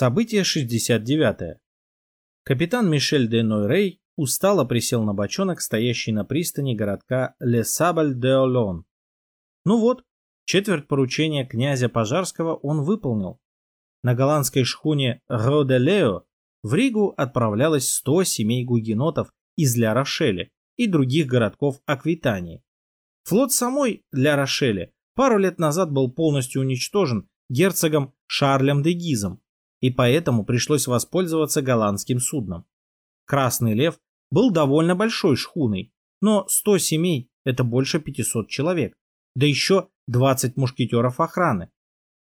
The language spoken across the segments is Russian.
Событие 69. Капитан Мишель де Нойрей устало присел на бочонок, стоящий на пристани городка Ле Сабль де Олон. Ну вот, четверть поручения князя Пожарского он выполнил. На голландской шхуне Роделео в Ригу отправлялось 100 семей гугенотов из Ля Рошеля и других городков Аквитании. Флот самой Ля Рошеля пару лет назад был полностью уничтожен герцогом Шарлем де Гизом, и поэтому пришлось воспользоваться голландским судном. Красный Лев был довольно большой шхуной, но 100 семей – это больше 500 человек, да еще 20 мушкетеров охраны.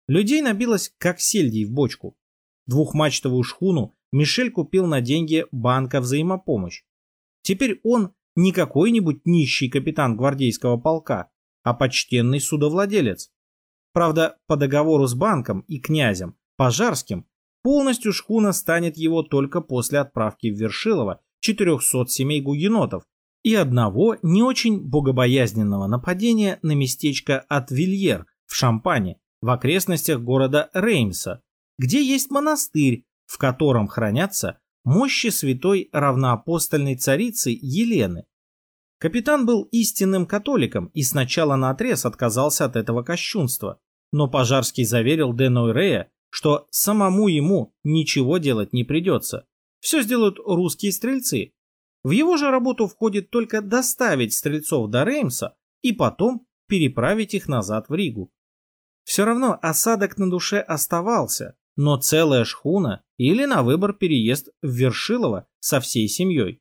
Людей набилось, как сельдей в бочку. Двухмачтовую шхуну Мишель купил на деньги банка взаимопомощь. Теперь он не какой-нибудь нищий капитан гвардейского полка, а почтенный судовладелец. Правда, по договору с банком и князем Пожарским полностью шхуна станет его только после отправки в Вершилово 400 семей гугенотов и одного не очень богобоязненного нападения на местечко от Вильер в Шампане в окрестностях города Реймса, где есть монастырь, в котором хранятся мощи святой равноапостольной царицы Елены. Капитан был истинным католиком и сначала наотрез отказался от этого кощунства, но Пожарский заверил Де Нойрея, что самому ему ничего делать не придется. Все сделают русские стрельцы. В его же работу входит только доставить стрельцов до Реймса и потом переправить их назад в Ригу. Все равно осадок на душе оставался, но целая шхуна или на выбор переезд в Вершилово со всей семьей.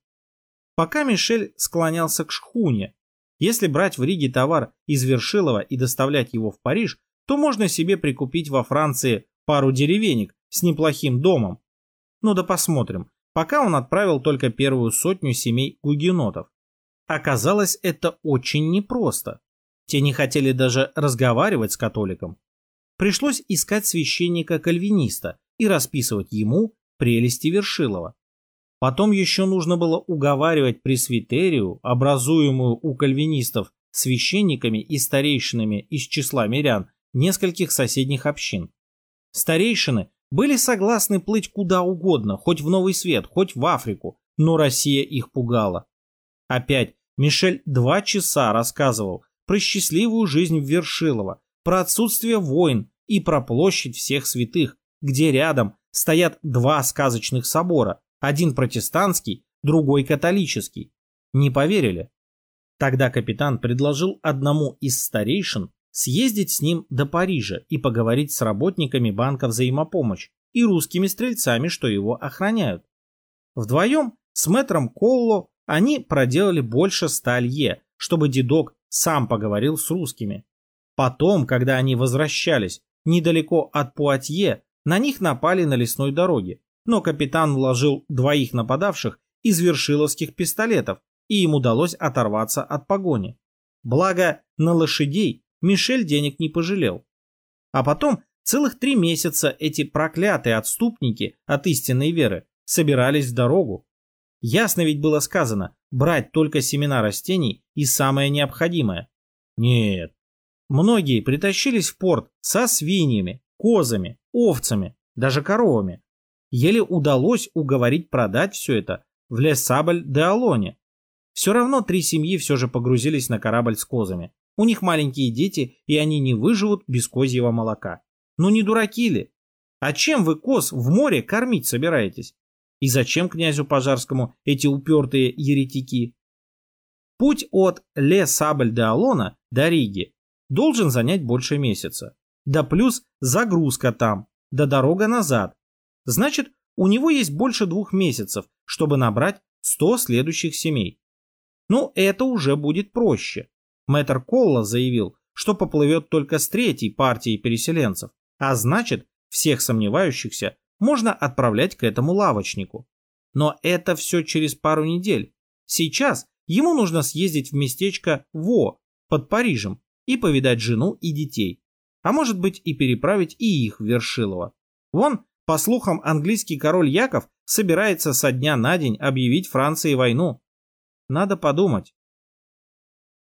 Пока Мишель склонялся к шхуне, если брать в Риге товар из Вершилова и доставлять его в Париж, то можно себе прикупить во Франции пару деревенек с неплохим домом. Ну да посмотрим, пока он отправил только первую сотню семей гугенотов. Оказалось, это очень непросто. Те не хотели даже разговаривать с католиком. Пришлось искать священника-кальвиниста и расписывать ему прелести Вершилова. Потом еще нужно было уговаривать пресвитерию, образуемую у кальвинистов священниками и старейшинами из числа мирян нескольких соседних общин. Старейшины были согласны плыть куда угодно, хоть в Новый Свет, хоть в Африку, но Россия их пугала. Опять Мишель два часа рассказывал про счастливую жизнь в Вершилово, про отсутствие войн и про площадь всех святых, где рядом стоят два сказочных собора, один протестантский, другой католический. Не поверили. Тогда капитан предложил одному из старейшин съездить с ним до Парижа и поговорить с работниками банка взаимопомощь и русскими стрельцами, что его охраняют. Вдвоем с мэтром Колло они проделали больше ста лье, чтобы дедок сам поговорил с русскими. Потом, когда они возвращались недалеко от Пуатье, на них напали на лесной дороге, но капитан вложил двоих нападавших из вершиловских пистолетов, и им удалось оторваться от погони. Благо, на лошадей Мишель денег не пожалел. А потом целых три месяца эти проклятые отступники от истинной веры собирались в дорогу. Ясно ведь было сказано, брать только семена растений и самое необходимое. Нет, Многие притащились в порт со свиньями, козами, овцами, даже коровами. Еле удалось уговорить продать все это в Лес-Сабль-де-Алоне. Все равно три семьи все же погрузились на корабль с козами. У них маленькие дети, и они не выживут без козьего молока. Ну не дураки ли? А чем вы коз в море кормить собираетесь? И зачем князю Пожарскому эти упертые еретики? Путь от Ле-Сабль-де-Алона до Риги должен занять больше месяца. Да плюс загрузка там, да дорога назад. Значит, у него есть больше двух месяцев, чтобы набрать 100 следующих семей. Ну, это уже будет проще. Мэтр Колла заявил, что поплывет только с третьей партией переселенцев, а значит, всех сомневающихся можно отправлять к этому лавочнику. Но это все через пару недель. Сейчас ему нужно съездить в местечко Во под Парижем и повидать жену и детей, а может быть и переправить и их в Вершилово. Вон, по слухам, английский король Яков собирается со дня на день объявить Франции войну. Надо подумать,